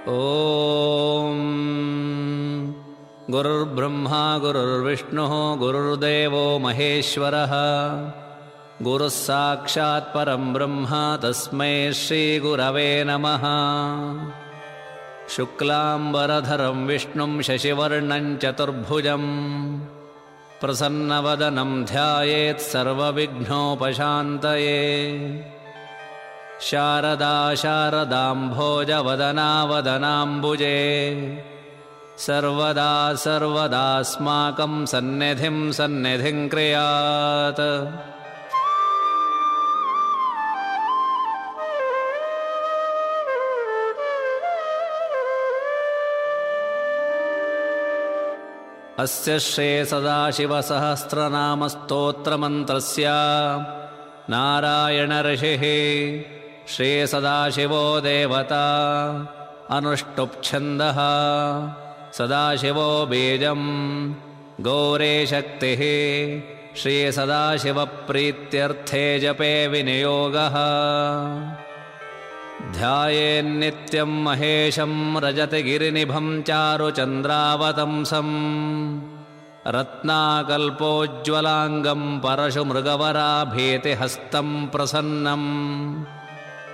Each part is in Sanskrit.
ॐ गुरुर्ब्रह्मा गुरुर्विष्णुः गुरुर्देवो महेश्वरः। गुरुः साक्षात् परं ब्रह्म तस्मै श्रीगुरवे नमः। शुक्लाम्बरधरं विष्णुं शशिवर्णं चतुर्भुजम्। प्रसन्नवदनं ध्यायेत् सर्वविघ्नोपशान्तये शारदा शारदाम्भोजवदनावदनाम्बुजे। सर्वदा सर्वदास्माकं सन्निधिं सन्निधिं क्रियात्। अस्य श्रेसदाशिवसहस्रनामस्तोत्रमन्त्रस्य नारायणऋषिः श्रीसदाशिवो देवता अनुष्टुप्छन्दः। सदाशिवो बीजम् गौरेशक्तिः। श्रीसदाशिवप्रीत्यर्थे जपे विनियोगः। ध्यायेन्नित्यं महेशं रजतगिरिनिभं चारुचन्द्रावतंसम् रत्नाकल्पोज्ज्वलाङ्गं परशुमृगवराभीतिहस्तं प्रसन्नम्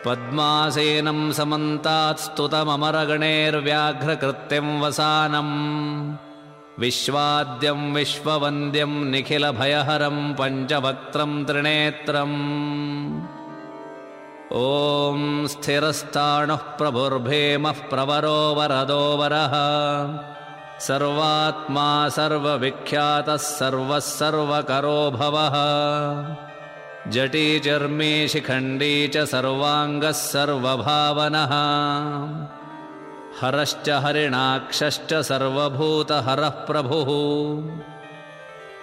पद्मासेनं समन्तात् स्तुतममरगणैर्व्याघ्रकृत्यं वसानम् विश्वाद्यं विश्ववन्द्यं निखिलभयहरं पञ्चवक्त्रं त्रिनेत्रम्। ॐ स्थिरस्ताणुः प्रभुर्भेमः प्रवरो वरदो वरः सर्वात्मा सर्वविख्यातः सर्वः सर्वकरो भवः जटी चर्मी शिखण्डी च सर्वाङ्गः सर्वभावनः। हरश्च हरिणाक्षश्च सर्वभूतहरः प्रभुः।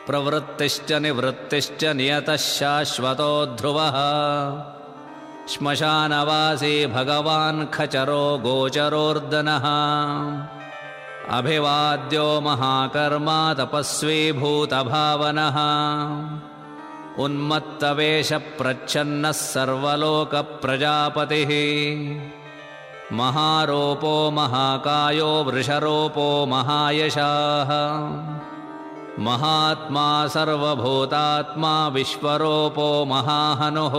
प्रवृत्तिश्च निवृत्तिश्च नियतः शाश्वतो ध्रुवः। श्मशानवासी भगवान् खचरो गोचरोर्दनः। अभिवाद्यो महाकर्मा तपस्वी भूतभावनः उन्मत्तवेषप्रच्छन्नः सर्वलोकप्रजापतिः। महारोपो महाकायो वृषरोपो महायशाः। महात्मा सर्वभूतात्मा विश्वरोपो महाहनुः।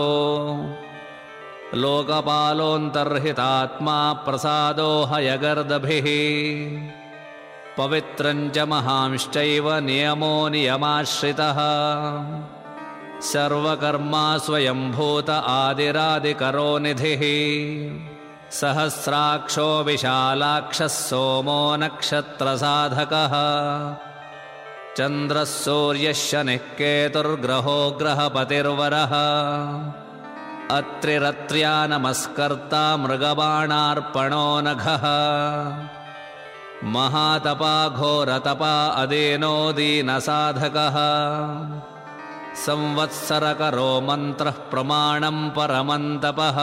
लोकपालोऽन्तर्हितात्मा प्रसादो हयगर्दभिः। पवित्रञ्च महांश्चैव नियमो नियमाश्रितः सर्वकर्मा स्वयम्भूत आदिरादिकरो निधिः। सहस्राक्षो विशालाक्षः सोमो नक्षत्रसाधकः। चन्द्रः सूर्यः शनिः केतुर्ग्रहो ग्रहपतिर्वरः। अत्रिरत्र्या नमस्कर्ता मृगबाणार्पणो नघः महातपा अदीनो दीनसाधकः संवत्सरकरो मन्त्रः प्रमाणं परमन्तपः।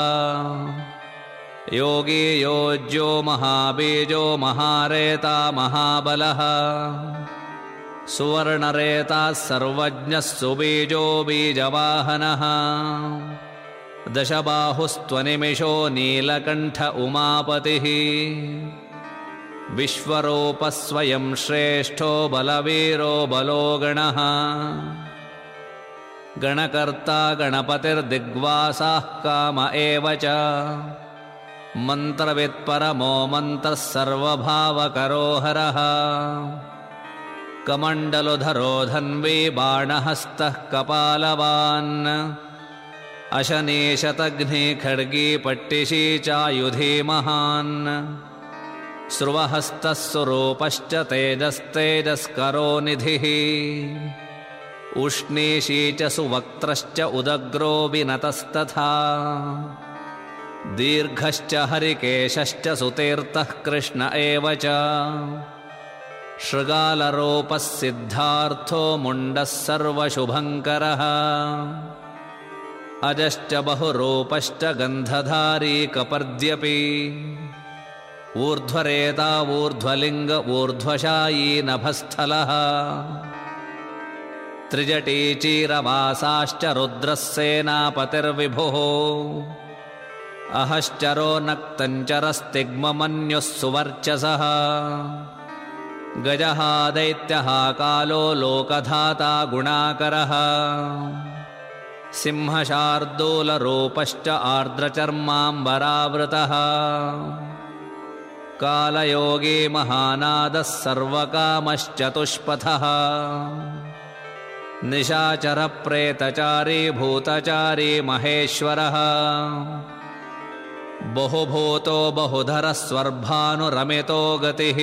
योगी योज्यो महाबीजो महारेता महाबलः। सुवर्णरेताः सर्वज्ञः सुबीजो बीजवाहनः। दशबाहुस्त्वनिमिषो नीलकण्ठ उमापतिः। विश्वरूपः स्वयं श्रेष्ठो बलवीरो बलो गणः गणकर्ता गणपतिर्दिग्वासाः काम एव च। मन्त्रवित्परमो मन्त्रः सर्वभावकरो हरः कमण्डलुधरो धन्वी बाणहस्तः कपालवान्। अशनीशतघ्नि खड्गी पट्टिशी चायुधी महान्। स्रुवहस्तः स्वरूपश्च तेजस्तेजस्करो निधिः उष्णीषी च सुवक्त्रश्च उदग्रो विनतस्तथा। दीर्घश्च हरिकेशश्च सुतीर्थः कृष्ण एव च। शृगालरूपः सिद्धार्थो मुण्डः सर्वशुभङ्करः। अजश्च बहुरूपश्च गन्धधारी कपर्द्यपि। ऊर्ध्वरेता ऊर्ध्वलिङ्ग ऊर्ध्वशायी नभस्थलः त्रिजटी चीरवासाश्च रुद्रः सेनापतिर्विभुः अहश्चरो नक्तञ्चरस्तिग्ममन्युः सुवर्चसः। गजः दैत्यः कालो लोकधाता गुणाकरः। सिंहशार्दूलरूपश्च आर्द्रचर्माम्बरावृतः। कालयोगी महानादः सर्वकामश्चतुष्पथः निशाचरप्रेतचारी भूतचारी महेश्वरः। बहुभूतो बहुधरः स्वर्भानुरमितो गतिः।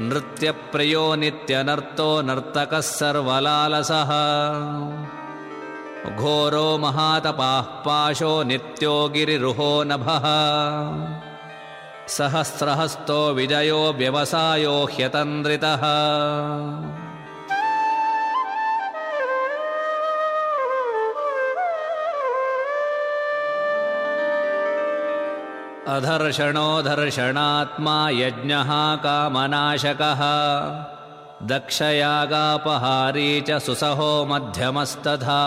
नृत्यप्रियो नित्यनर्तो नर्तकः सर्वलालसः। घोरो महातपाः पाशो नित्यो गिरिरुहो नभः। सहस्रहस्तो विजयो व्यवसायो ह्यतन्द्रितः अधर्षणो दर्शणात्मा यज्ञः कामनाशकः। दक्षयागापहारी च सुसहो मध्यमस्तथा।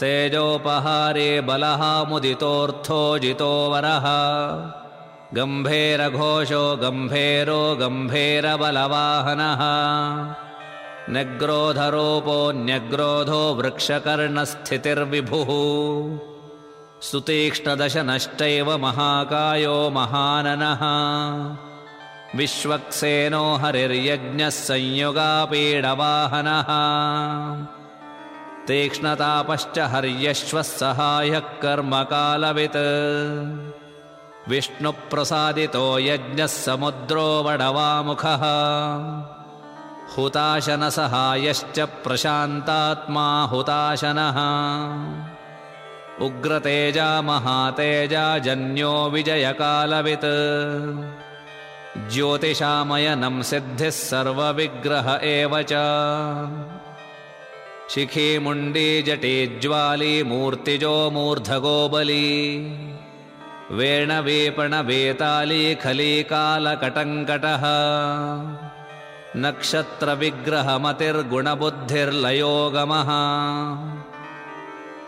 तेजोपहारे बलः मुदितोऽर्थो जितो वरः। गम्भीरघोषो गम्भीरो गम्भीरबलवाहनः। न्यग्रोधरोपोऽन्यग्रोधो वृक्षकर्णस्थितिर्विभुः सुतीक्ष्णदशनश्चैव महाकायो महाननः। विश्वक्सेनो हरिर्यज्ञः संयुगापीडवाहनः तीक्ष्णतापश्च हर्यश्वः सहायः कर्मकालवित्। विष्णुप्रसादितो यज्ञः समुद्रो वडवामुखः। हुताशनसहायश्च प्रशान्तात्मा हुताशनः उग्रतेजा महातेजा जन्यो विजयकालवित्। ज्योतिषामयनं सिद्धिः सर्वविग्रह एव च। शिखीमुण्डी जटीज्वाली मूर्तिजो मूर्धगोबली। वेणवेपणवेताली खलीकालकटङ्कटः। नक्षत्रविग्रहमतिर्गुणबुद्धिर्लयोगमः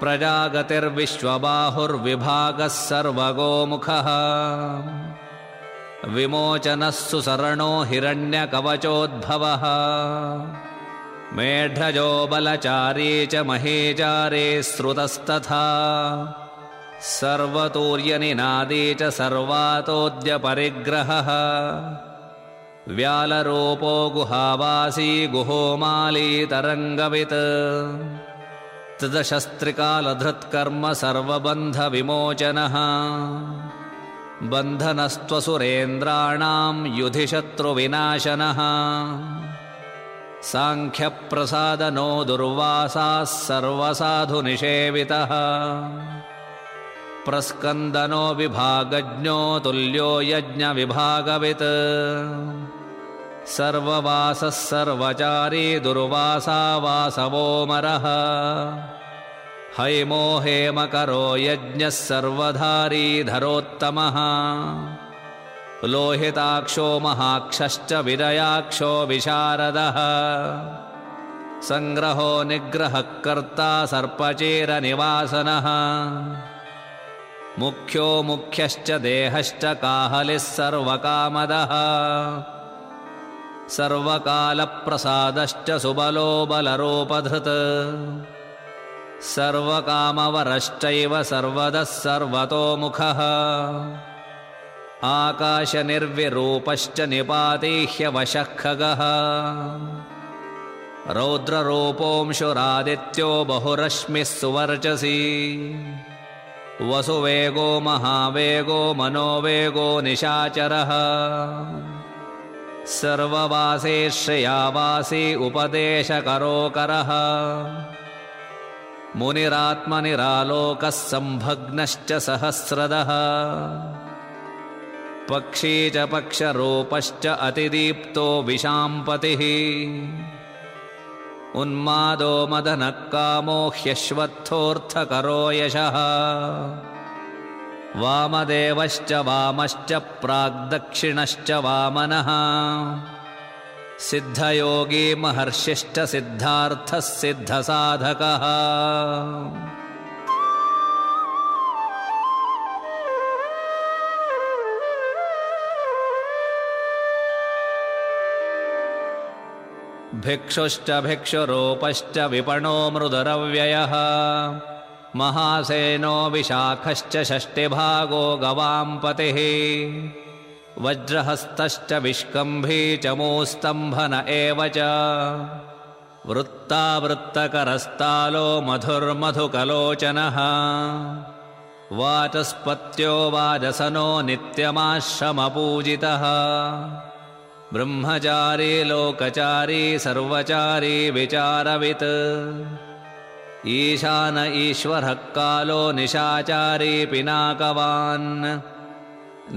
प्रजागतिर्विश्वबाहुर्विभागः सर्वगोमुखः विमोचनः सुसरणो हिरण्यकवचोद्भवः। मेढ्रजो बलचारी च महीचारे श्रुतस्तथा। सर्वतूर्यनिनादी च सर्वातोद्यपरिग्रहः। व्यालरूपो गुहावासी गुहोमालीतरङ्गवित् तदशस्त्रिकालधृत्कर्म सर्वबन्धविमोचनः बन्धनस्त्वसुरेन्द्राणां युधिशत्रुविनाशनः साङ्ख्यप्रसादनो दुर्वासाः सर्वसाधुनिषेवितः। प्रस्कन्दनो विभागज्ञो तुल्यो यज्ञविभागवित् सर्ववासः सर्वचारी दुर्वासा वासवोमरः। हैमो हेमकरो यज्ञः सर्वधारी धरोत्तमः। लोहिताक्षो महाक्षश्च विदयाक्षो विशारदः। सङ्ग्रहो निग्रहः कर्ता सर्पचेरनिवासनः मुख्यो मुख्यश्च देहश्च काहलिः सर्वकामदः सर्वकालप्रसादश्च सुबलो बलरोपधृत् सर्वकामवरश्चैव सर्वदः सर्वतोमुखः आकाशनिर्विरूपश्च निपातीह्यवशः खगः रौद्ररूपोंशुरादित्यो बहुरश्मिः सुवर्चसी वसुवेगो महावेगो मनोवेगो निशाचरः सर्ववासे श्रयावासी उपदेशकरोकरः। मुनिरात्मनिरालोकः सम्भग्नश्च सहस्रदः। पक्षी च पक्षरूपश्च अतिदीप्तो विशाम्पतिः। उन्मादो मदनः कामो ह्यश्वत्थोऽर्थकरो यशः वामदेवश्च वामश्च प्राग्दक्षिणश्च वामनः। सिद्धयोगी महर्षिश्च सिद्धार्थः सिद्धसाधकः भिक्षुश्च भिक्षुरूपश्च विपणो मृदुरव्ययः। महासेनो विशाखश्च षष्टिभागो गवाम्पतिः। वज्रहस्तश्च विष्कम्भी च मोस्तम्भन एव च। वृत्तावृत्तकरस्तालो मधुर्मधुकलोचनः। वाचस्पत्यो वाजसनो नित्यमाश्रमपूजितः। ब्रह्मचारी लोकचारी सर्वचारी विचारवित् ईशान ईश्वरः कालो निशाचारी पिनाकवान्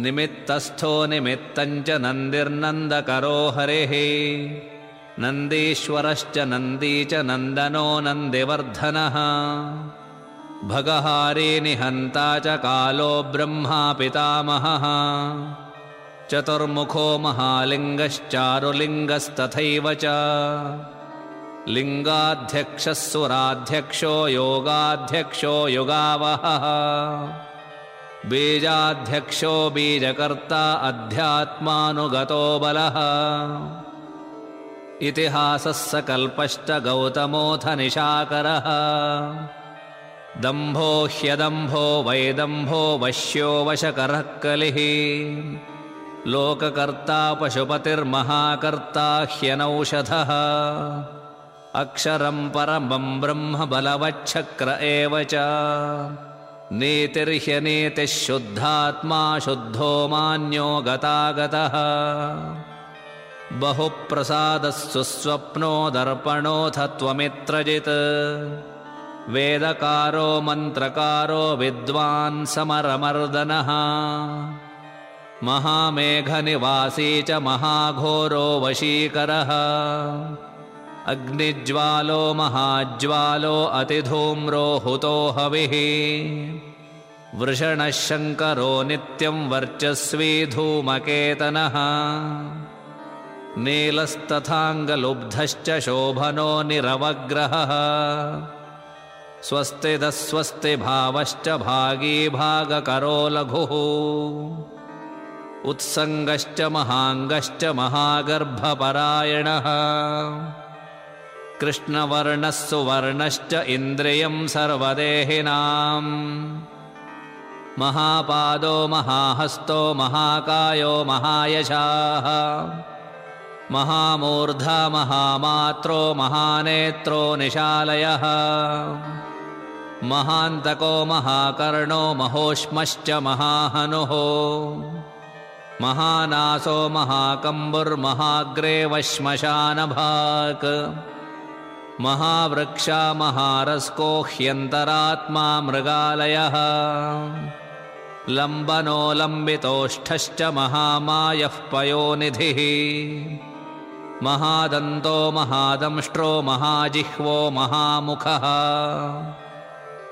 निमित्तस्थो निमित्तञ्च नन्दिर्नन्दकरो हरिः। नन्दीश्वरश्च नन्दी च नन्दनो नन्दिवर्धनः। भगहारी निहन्ता च कालो ब्रह्मा पितामहः। चतुर्मुखो महालिङ्गश्चारुलिङ्गस्तथैव च लिङ्गाध्यक्षः सुराध्यक्षो योगाध्यक्षो युगावहः बीजाध्यक्षो बीजकर्ता अध्यात्मानुगतो बलः इतिहासः सकल्पश्च गौतमोऽथ निशाकरः दम्भो ह्यदम्भो वैदम्भो वश्यो वशकरः कलिः लोककर्ता पशुपतिर्महाकर्ता ह्यनौषधः अक्षरं परमं ब्रह्म बलवच्छक्र एव च। नीतिर्ह्यनीतिः शुद्धात्मा शुद्धो मान्यो गतागतः। बहुप्रसादः सुस्वप्नो दर्पणोऽथ त्वमित्रजित् वेदकारो मन्त्रकारो विद्वान् समरमर्दनः। महामेघनिवासी च महाघोरो वशीकरः अग्निज्वालो महाज्वालो अतिधूम्रो हुतो हविः। वृषणः शङ्करो नित्यं वर्चस्वी धूमकेतनः। नीलस्तथाङ्गलुब्धश्च शोभनो निरवग्रहः। स्वस्तिदस्वस्तिभावश्च भागी भागकरो लघुः। उत्सङ्गश्च महाङ्गश्च महागर्भपरायणः कृष्णवर्णः सुवर्णश्च इन्द्रियं सर्वदेहिनाम्। महापादो महाहस्तो महाकायो महायशाः। महामूर्धा महामात्रो महानेत्रो निशालयः। महान्तको महाकर्णो महोष्मश्च महाहनुः। महानासो महाकम्बुर्महाग्रेवश्मशानभाक् महावृक्षा महारस्को ह्यन्तरात्मा मृगालयः। लम्बनो लम्बितोष्ठश्च महामायः पयोनिधिः। महादन्तो महादंष्ट्रो महाजिह्वो महामुखः।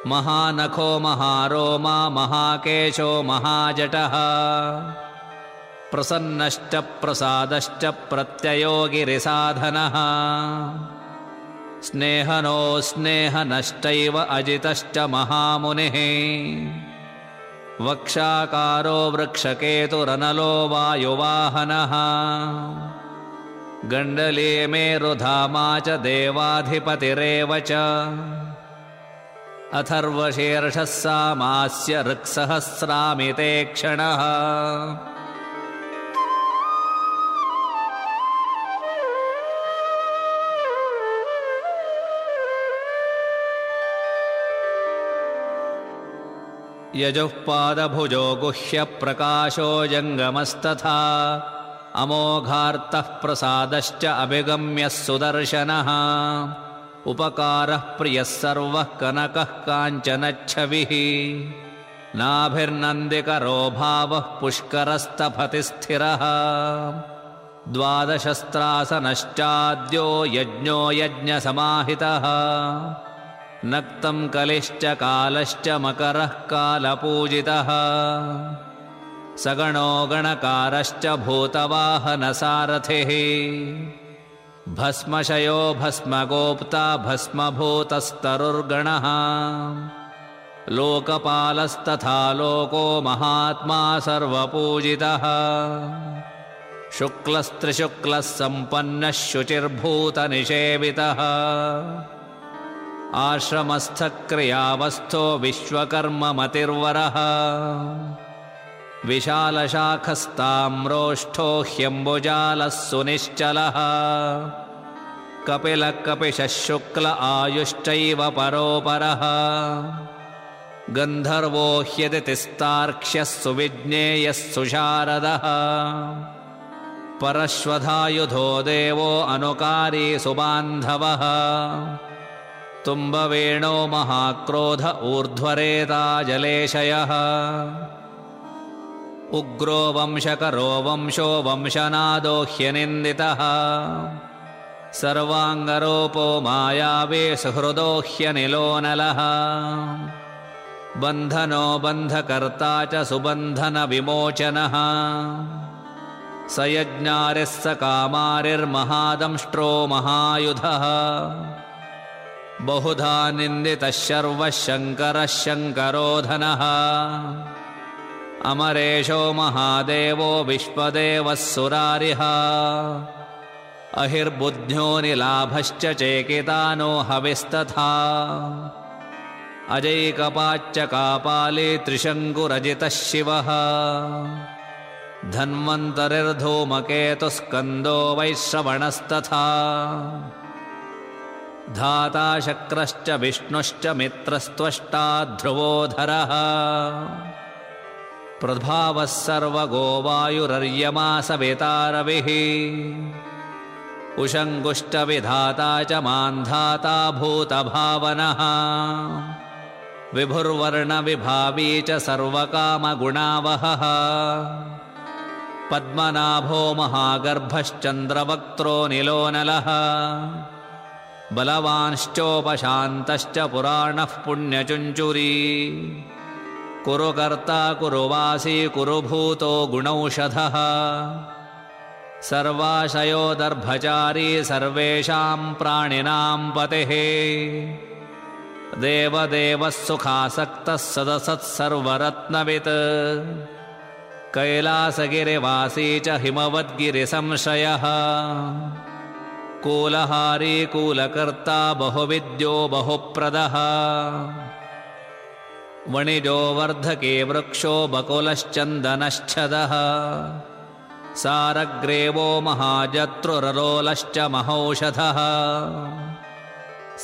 महानखो महारोमा महाकेशो महाजटः। प्रसन्नश्च प्रसादश्च प्रत्ययो गिरिसाधनः स्नेहनो स्नेहनश्चैव अजितश्च महामुनिः। वक्षाकारो वृक्षकेतुरनलो वायुवाहनः। गण्डली मेरुधामा च देवाधिपतिरेव च। अथर्वशीर्षः सामास्य ऋक्सहस्रामिते क्षणः यजुः पादभुजो गुह्यप्रकाशो जङ्गमस्तथा। अमोघार्तः प्रसादश्च अभिगम्यः सुदर्शनः। उपकारः प्रियः सर्वः कनकः काञ्चनच्छविः। नाभिर्नन्दिकरो भावः पुष्करस्तफति स्थिरः द्वादशस्त्रासनश्चाद्यो यज्ञो यज्ञसमाहितः नक्तं कलिश्च कालश्च मकरः कालपूजितः। सगणो गणकारश्च भूतवाहनसारथिः। भस्मशयो भस्मगोप्ता भस्मभूतस्तरुर्गणः। लोकपालस्तथा लोको महात्मा सर्वपूजितः। शुक्लस्त्रिशुक्लः सम्पन्नः शुचिर्भूतनिषेवितः आश्रमस्थक्रियावस्थो विश्वकर्ममतिर्वरः। विशालशाखस्ताम्रोष्ठो ह्यम्बुजालः सुनिश्चलः। कपिलकपिशः शुक्ल आयुश्चैव परोपरः। गन्धर्वो ह्यदितिस्तार्क्ष्यः सुविज्ञेयः सुशारदः। परश्वधायुधो देवो अनुकारी सुबान्धवः तुम्बवेणो महाक्रोध ऊर्ध्वरेताजलेशयः उग्रो वंशकरो वंशो वंशनादो ह्यनिन्दितः। सर्वाङ्गरोपो मायावे सुहृदो ह्यनिलोनलः बन्धनो बन्धकर्ता च सुबन्धनविमोचनः। स यज्ञारिः स कामारिर्महादंष्ट्रो महायुधः बहुधा निन्दितः शर्वः शङ्करः शङ्करोधनः। अमरेशो महादेवो विश्वदेवः सुरारिः। अहिर्बुद्ध्यो निलाभश्च चेकितानो हविस्तथा। अजैकपाच्च कापाले त्रिशङ्कुरजितः शिवः। धन्वन्तरिर्धूमकेतुस्कन्दो वैश्रवणस्तथा धाता शक्रश्च विष्णुश्च मित्रस्त्वष्टा ध्रुवोधरः। प्रभावः सर्वगो वायुरर्यमासवितारविः उशङ्गुष्टविधाता च मान्धाता भूतभावनः। विभुर्वर्णविभावी च सर्वकामगुणावहः। पद्मनाभो महागर्भश्चन्द्रवक्त्रो निलोनलः बलवांश्चोपशान्तश्च पुराणः पुण्यचुञ्चुरी। कुरु कर्ता कुरु वासी कुरु भूतो गुणौषधः। सर्वाशयोदर्भचारी सर्वेषां प्राणिनां पतिः। देवदेवः सुखासक्तः सदसत्सर्वरत्नवित् कैलासगिरिवासी च हिमवद्गिरिसंशयः कूलहारी कूलकर्ता बहुविद्यो बहुप्रदः। वणिजो वर्धके वृक्षो बकुलश्चन्दनश्छदः सारग्रेवो महाजत्रुररोलश्च महौषधः।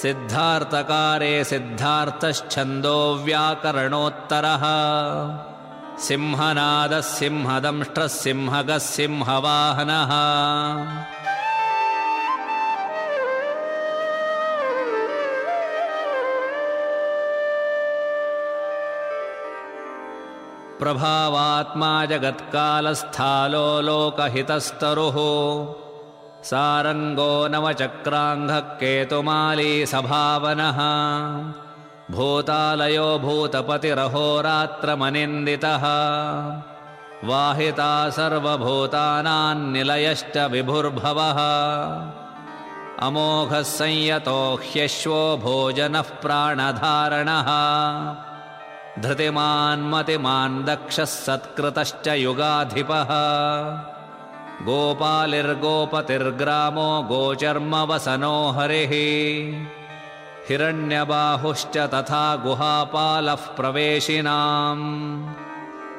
सिद्धार्थकारे सिद्धार्थश्छन्दो व्याकरणोत्तरः। सिंहनादः सिंहदंष्ट्रः सिंहगः सिंहवाहनः प्रभावात्मा जगत्कालस्थालो लोकहितस्तरुः सारङ्गो नवचक्राङ्घः केतुमाली सभावनः। भूतालयो भूतपतिरहोरात्रमनिन्दितः। वाहिता सर्वभूतानान्निलयश्च विभुर्भवः। अमोघः संयतो ह्यश्वो भोजनः प्राणधारणः धृतिमान्मतिमान् दक्षः सत्कृतश्च युगाधिपः। गोपालिर्गोपतिर्ग्रामो गोचर्मवसनो हरिः। हिरण्यबाहुश्च तथा गुहापालः प्रवेशिनाम्।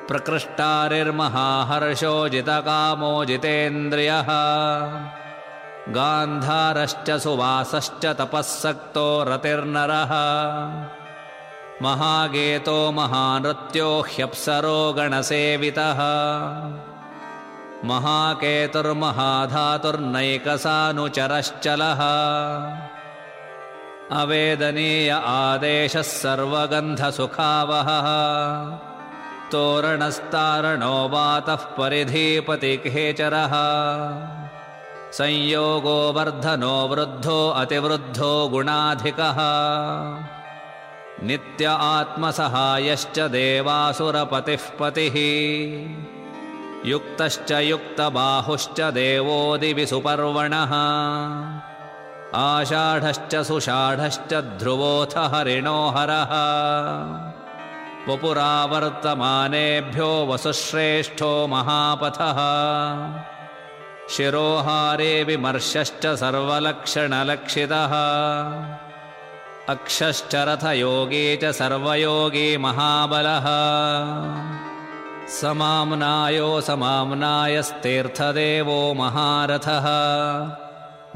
प्रकृष्टारिर्महाहर्षो जितकामो जितेन्द्रियः। गान्धारश्च सुवासश्च तपःसक्तो रतिर्नरः महागेतो महानृत्यो ह्यप्सरो गणसेवितः। महाकेतुर्महाधातुर्नैकसानुचरश्चलः। अवेदनीय आदेशः सर्वगन्धसुखावहः। तोरणस्तारणो वातः परिधीपतिखेचरः संयोगो वर्धनो वृद्धो अतिवृद्धो गुणाधिकः नित्य आत्मसहायश्च देवासुरपतिः पतिः। युक्तश्च युक्तबाहुश्च देवोदिविसुपर्वणः आषाढश्च सुषाढश्च ध्रुवोऽथ हरिणो हरः। वपुरावर्तमानेभ्यो वसुश्रेष्ठो महापथः। शिरोहारे विमर्शश्च सर्वलक्षणलक्षितः अक्षश्च रथयोगे च सर्वयोगे महाबलः। समाम्नायो समाम्नायस्तीर्थदेवो महारथः।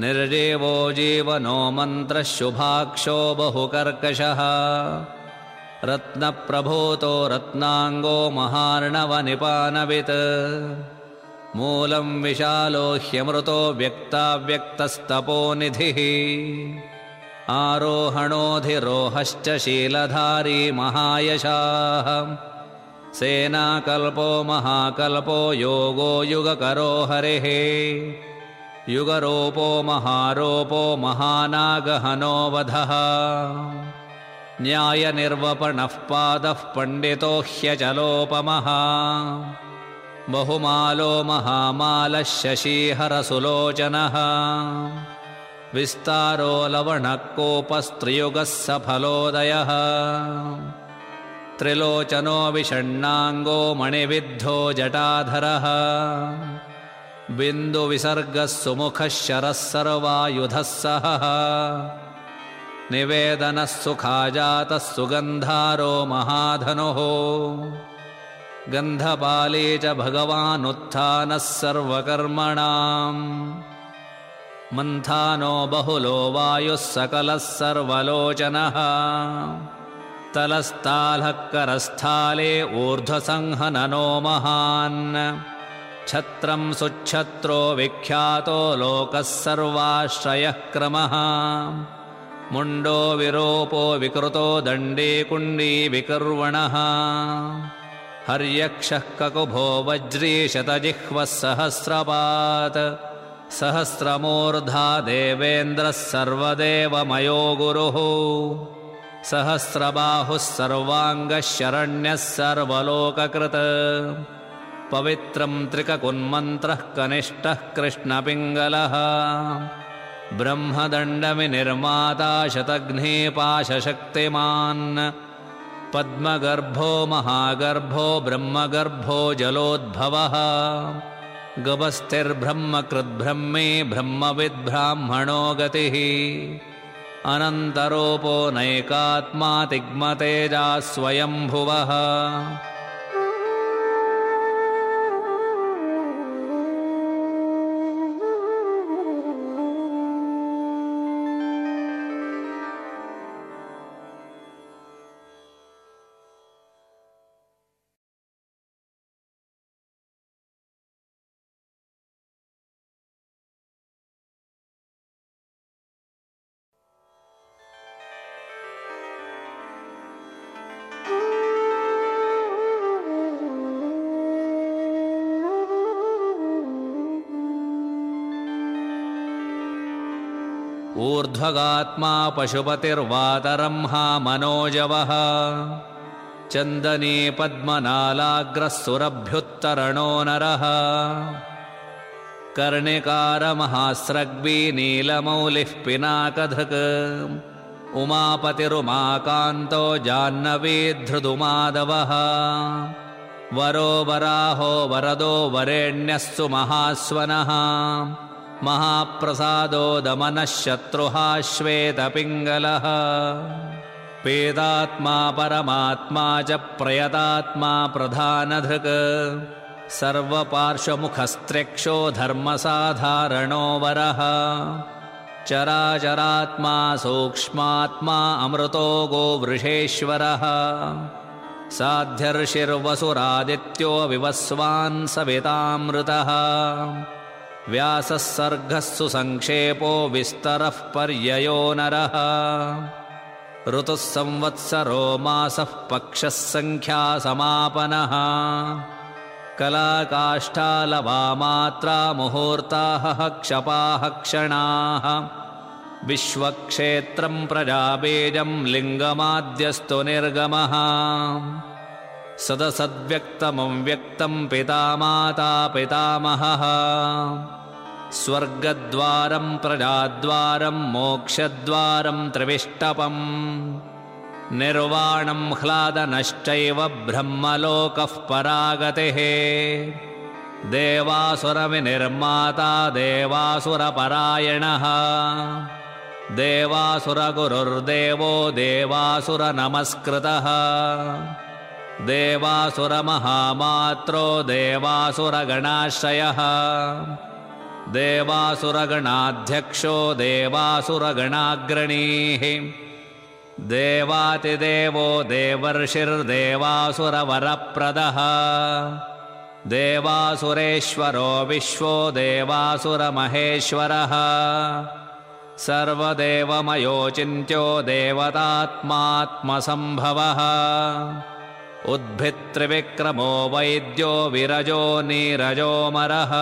निर्जीवो जीवनो मन्त्रः शुभाक्षो बहुकर्कशः। रत्नप्रभूतो रत्नाङ्गो महार्णवनिपानवित्। मूलं विशालो ह्यमृतो व्यक्ताव्यक्तस्तपोनिधिः आरोहणोऽधिरोहश्च शीलधारी महायशाः। सेनाकल्पो महाकल्पो योगो युगकरो हरिः। युगरूपो महारोपो महानागहनो वधः। न्यायनिर्वपणः पादः पण्डितो ह्यचलोपमः बहुमालो महामालः शशीहरसुलोचनः विस्तारो लवणः कोपस्त्रियुगः सफलोदयः। त्रिलोचनो विषण्णाङ्गो मणिविद्धो जटाधरः। बिन्दुविसर्गः सुमुखः शरः सर्वायुधः सह। निवेदनः सुखाजातः सुगन्धारो महाधनुः। गन्धपाली च भगवानुत्थानः सर्वकर्मणाम् मन्थानो बहुलो वायुः सकलः सर्वलोचनः। तलस्तालः करस्थाले ऊर्ध्वसंहननो महान्। छत्रं सुच्छत्रो विख्यातो लोकः सर्वाश्रयः क्रमः। मुण्डो विरोपो विकृतो दण्डे कुण्डी विकर्वणः। हर्यक्षः ककुभो वज्रीशतजिह्वः सहस्रपात् सहस्रमूर्धा देवेन्द्रः सर्वदेवमयो गुरुः। सहस्रबाहुः सर्वाङ्गः शरण्यः सर्वलोककृत्। पवित्रं त्रिककुन्मन्त्रः कनिष्ठः कृष्णपिङ्गलः। ब्रह्मदण्डविनिर्माता शतघ्नेपाशशक्तिमान् पद्मगर्भो महागर्भो ब्रह्मगर्भो जलोद्भवः गभस्तिर्ब्रह्मकृद्ब्रह्मे ब्रह्मविद्ब्राह्मणो गतिः अनन्तरोपो नैकात्मा तिग्मतेजा स्वयम्भुवः ऊर्ध्वगात्मा पशुपतिर्वातरंहा मनोजवः। चन्दने पद्मनालाग्रः सुरभ्युत्तरणो नरः। कर्णिकारमहास्रग्वी नीलमौलिः पिनाकधृक्। उमापतिरुमाकान्तो जाह्नवी धृदुमाधवः। वरो वराहो वरदो वरेण्यः सुमहास्वनः महाप्रसादो दमनः शत्रुः श्वेतपिङ्गलः वेदात्मा परमात्मा च प्रयतात्मा प्रधानधृक्। सर्वपार्श्वमुखस्त्र्यक्षो धर्मसाधारणो वरः। चराचरात्मा सूक्ष्मात्मा अमृतो गोवृषेश्वरः। साध्यर्षिर्वसुरादित्यो विवस्वान् सवितामृतः व्यासः सर्गः सुसङ्क्षेपो विस्तरः पर्ययो नरः। ऋतुः संवत्सरो मासः पक्षः सङ्ख्यासमापनः कलाकाष्ठालवामात्रा मुहूर्ताः क्षपाः क्षणाः। विश्वक्षेत्रं प्रजाबीजं लिङ्गमाद्यस्तु निर्गमः। सदसद्व्यक्तमव्यक्तं पिता माता पितामहः स्वर्गद्वारं प्रजाद्वारं मोक्षद्वारं त्रिविष्टपम् निर्वाणं ह्लादनश्चैव ब्रह्मलोकः परागतिः देवासुरविनिर्माता देवासुरपरायणः देवासुरगुरुर्देवो देवासुरनमस्कृतः देवासुरमहामात्रो देवासुरगणाश्रयः देवासुरगणाध्यक्षो देवासुरगणाग्रणीः देवातिदेवो देवर्षिर्देवासुरवरप्रदः देवासुरेश्वरो विश्वो देवासुरमहेश्वरः सर्वदेवमयोचिन्त्यो देवतात्मात्मसम्भवः उद्भित्रिविक्रमो वैद्यो विरजो नीरजोमरः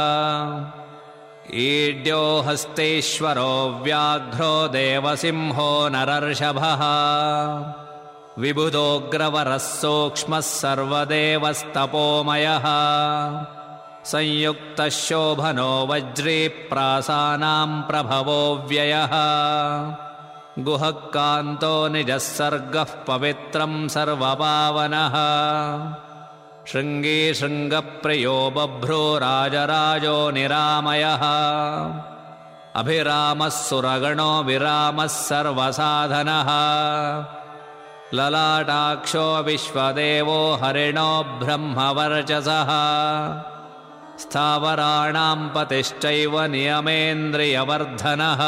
ईड्यो हस्तेश्वरो व्याघ्रो देवसिंहो नरर्षभः। विबुधोऽग्रवरः सूक्ष्मः सर्वदेवस्तपोमयः। संयुक्तः शोभनो वज्रीप्रासानां प्रभवो व्ययः। गुहः कान्तो निजः सर्गः पवित्रं सर्वपावनः शृङ्गी शृङ्गप्रियो बभ्रो राजराजो निरामयः। अभिरामः सुरगणो विरामः सर्वसाधनः। ललाटाक्षो विश्वदेवो हरिणो ब्रह्मवर्चसः। स्थावराणां पतिश्चैव नियमेन्द्रियवर्धनः।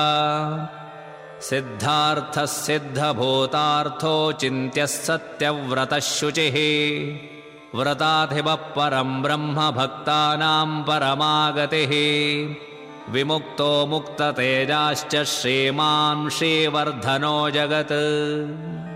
सिद्धार्थः सिद्धभूतार्थो चिन्त्यः सत्यव्रतः शुचिः व्रताधिपः परं ब्रह्मभक्तानां परमागतिः। विमुक्तो मुक्ततेजाश्च श्रीमान् श्रीवर्धनो जगत्